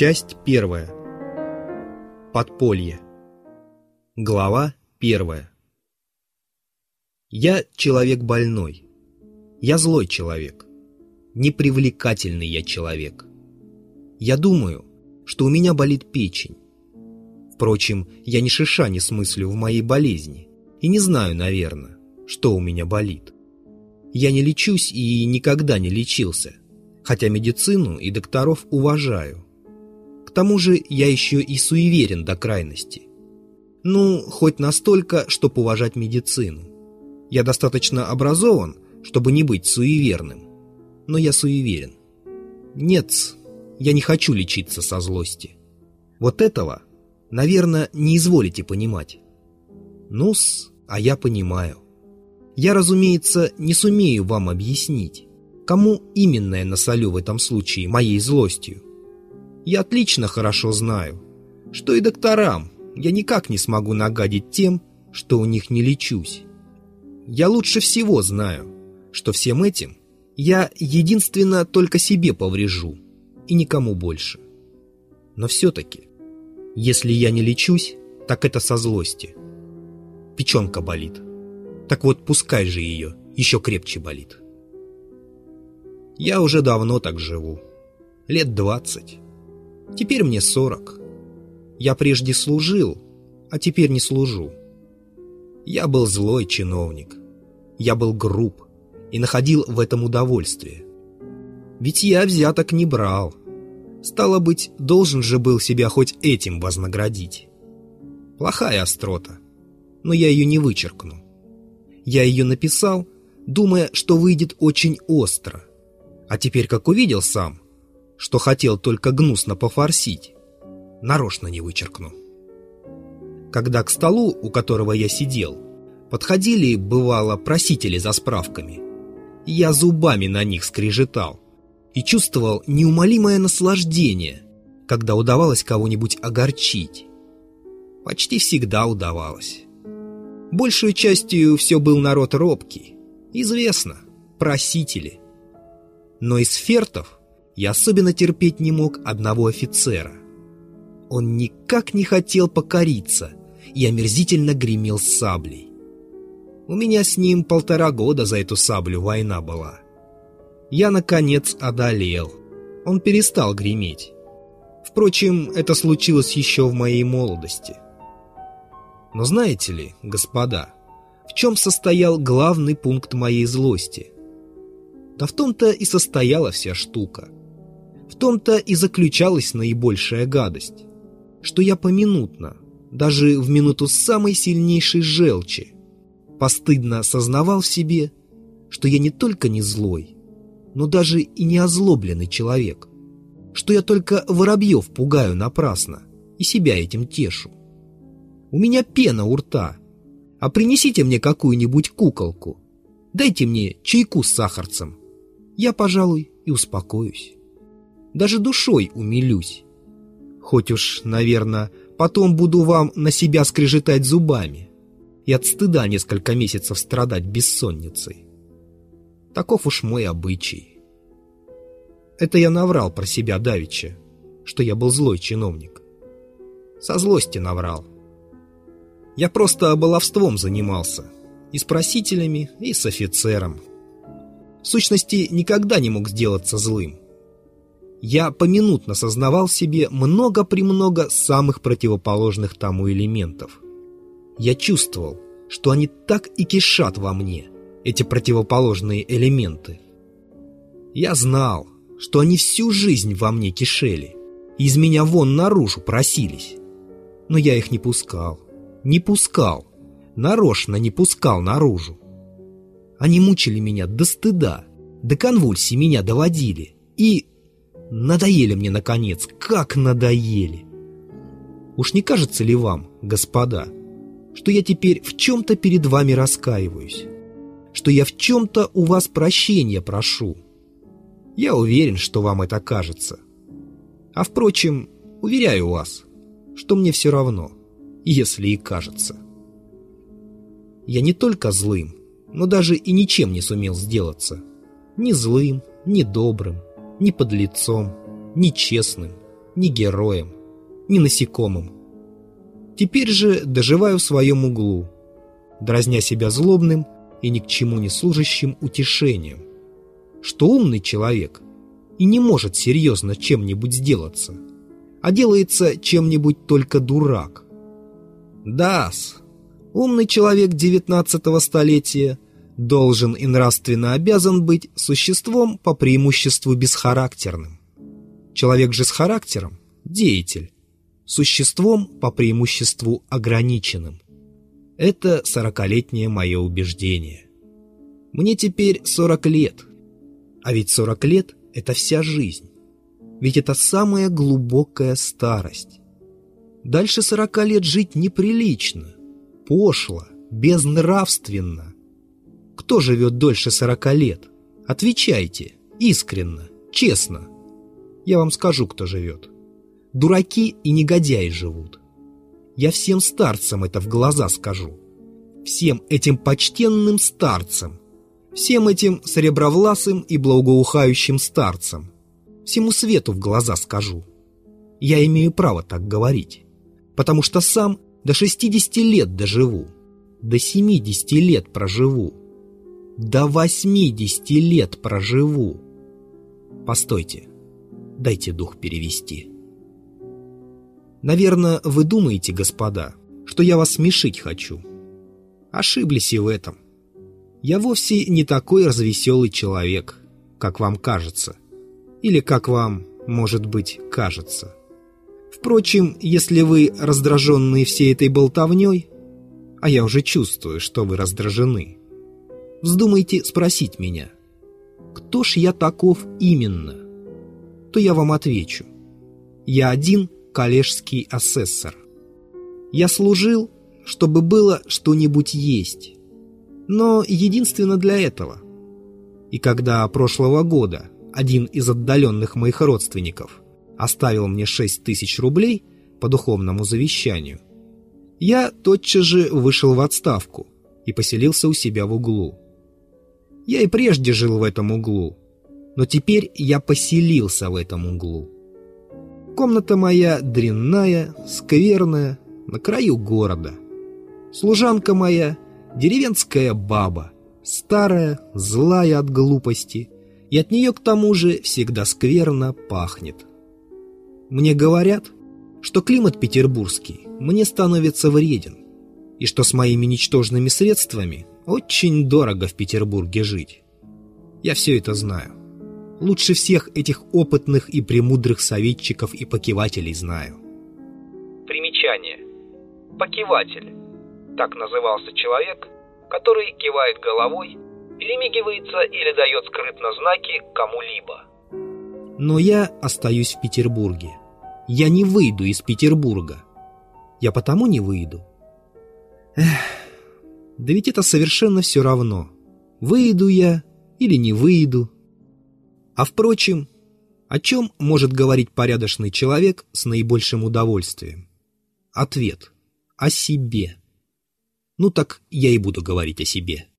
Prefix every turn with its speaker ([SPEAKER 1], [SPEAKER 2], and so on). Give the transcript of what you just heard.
[SPEAKER 1] Часть первая. Подполье. Глава первая. Я человек больной. Я злой человек. Непривлекательный я человек. Я думаю, что у меня болит печень. Впрочем, я ни шиша не смыслю в моей болезни и не знаю, наверное, что у меня болит. Я не лечусь и никогда не лечился, хотя медицину и докторов уважаю. К тому же я еще и суеверен до крайности. Ну, хоть настолько, чтобы уважать медицину. Я достаточно образован, чтобы не быть суеверным. Но я суеверен. Нет, я не хочу лечиться со злости. Вот этого, наверное, не изволите понимать. Ну-с, а я понимаю. Я, разумеется, не сумею вам объяснить, кому именно я насолю в этом случае моей злостью. Я отлично хорошо знаю, что и докторам я никак не смогу нагадить тем, что у них не лечусь. Я лучше всего знаю, что всем этим я единственно только себе поврежу и никому больше. Но все-таки, если я не лечусь, так это со злости. Печенка болит. Так вот, пускай же ее еще крепче болит. Я уже давно так живу. Лет двадцать. Теперь мне сорок. Я прежде служил, а теперь не служу. Я был злой чиновник. Я был груб и находил в этом удовольствие. Ведь я взяток не брал. Стало быть, должен же был себя хоть этим вознаградить. Плохая острота, но я ее не вычеркну. Я ее написал, думая, что выйдет очень остро. А теперь, как увидел сам, что хотел только гнусно пофорсить, нарочно не вычеркну. Когда к столу, у которого я сидел, подходили, бывало, просители за справками, я зубами на них скрежетал и чувствовал неумолимое наслаждение, когда удавалось кого-нибудь огорчить. Почти всегда удавалось. Большую частью все был народ робкий. Известно, просители. Но из фертов я особенно терпеть не мог одного офицера. Он никак не хотел покориться и омерзительно гремел саблей. У меня с ним полтора года за эту саблю война была. Я, наконец, одолел. Он перестал греметь. Впрочем, это случилось еще в моей молодости. Но знаете ли, господа, в чем состоял главный пункт моей злости? Да в том-то и состояла вся штука. В том-то и заключалась наибольшая гадость, что я поминутно, даже в минуту самой сильнейшей желчи, постыдно осознавал в себе, что я не только не злой, но даже и не озлобленный человек, что я только воробьев пугаю напрасно и себя этим тешу. У меня пена у рта. А принесите мне какую-нибудь куколку. Дайте мне чайку с сахарцем. Я, пожалуй, и успокоюсь. Даже душой умилюсь. Хоть уж, наверное, потом буду вам на себя скрежетать зубами и от стыда несколько месяцев страдать бессонницей. Таков уж мой обычай. Это я наврал про себя давеча, что я был злой чиновник. Со злости наврал. Я просто баловством занимался. И с просителями, и с офицером. В сущности, никогда не мог сделаться злым. Я поминутно сознавал себе много-премного самых противоположных тому элементов. Я чувствовал, что они так и кишат во мне, эти противоположные элементы. Я знал, что они всю жизнь во мне кишели, и из меня вон наружу просились. Но я их не пускал не пускал, нарочно не пускал наружу. Они мучили меня до стыда, до конвульсий меня доводили и... Надоели мне, наконец, как надоели. Уж не кажется ли вам, господа, что я теперь в чем-то перед вами раскаиваюсь? Что я в чем-то у вас прощения прошу? Я уверен, что вам это кажется. А впрочем, уверяю вас, что мне все равно если и кажется. Я не только злым, но даже и ничем не сумел сделаться. Ни злым, ни добрым, ни подлецом, ни честным, ни героем, ни насекомым. Теперь же доживаю в своем углу, дразня себя злобным и ни к чему не служащим утешением, что умный человек и не может серьезно чем-нибудь сделаться, а делается чем-нибудь только дурак. Дас, умный человек девятнадцатого столетия должен и нравственно обязан быть существом по преимуществу бесхарактерным. Человек же с характером – деятель, существом по преимуществу ограниченным. Это сорокалетнее мое убеждение. Мне теперь сорок лет, а ведь сорок лет – это вся жизнь. Ведь это самая глубокая старость. Дальше сорока лет жить неприлично, пошло, безнравственно. Кто живет дольше сорока лет? Отвечайте, искренно, честно. Я вам скажу, кто живет. Дураки и негодяи живут. Я всем старцам это в глаза скажу. Всем этим почтенным старцам. Всем этим сребровласым и благоухающим старцам. Всему свету в глаза скажу. Я имею право так говорить. Потому что сам до 60 лет доживу. До 70 лет проживу. До 80 лет проживу. Постойте, дайте дух перевести. Наверное, вы думаете, господа, что я вас смешить хочу. Ошиблись и в этом. Я вовсе не такой развеселый человек, как вам кажется. Или как вам, может быть, кажется. Впрочем, если вы раздраженные всей этой болтовней, а я уже чувствую, что вы раздражены, вздумайте спросить меня, кто ж я таков именно, то я вам отвечу. Я один коллежский асессор. Я служил, чтобы было что-нибудь есть, но единственно для этого. И когда прошлого года один из отдаленных моих родственников оставил мне шесть тысяч рублей по духовному завещанию, я тотчас же вышел в отставку и поселился у себя в углу. Я и прежде жил в этом углу, но теперь я поселился в этом углу. Комната моя дрянная, скверная, на краю города. Служанка моя — деревенская баба, старая, злая от глупости, и от нее к тому же всегда скверно пахнет. Мне говорят, что климат петербургский мне становится вреден, и что с моими ничтожными средствами очень дорого в Петербурге жить. Я все это знаю. Лучше всех этих опытных и премудрых советчиков и покивателей знаю.
[SPEAKER 2] Примечание. Покиватель. Так назывался человек, который кивает головой, перемигивается или дает скрытно знаки кому-либо.
[SPEAKER 1] Но я остаюсь в Петербурге. Я не выйду из Петербурга. Я потому не выйду. Эх, да ведь это совершенно все равно. Выйду я или не выйду. А впрочем, о чем может говорить порядочный человек с наибольшим удовольствием? Ответ. О себе. Ну так я и буду говорить о себе.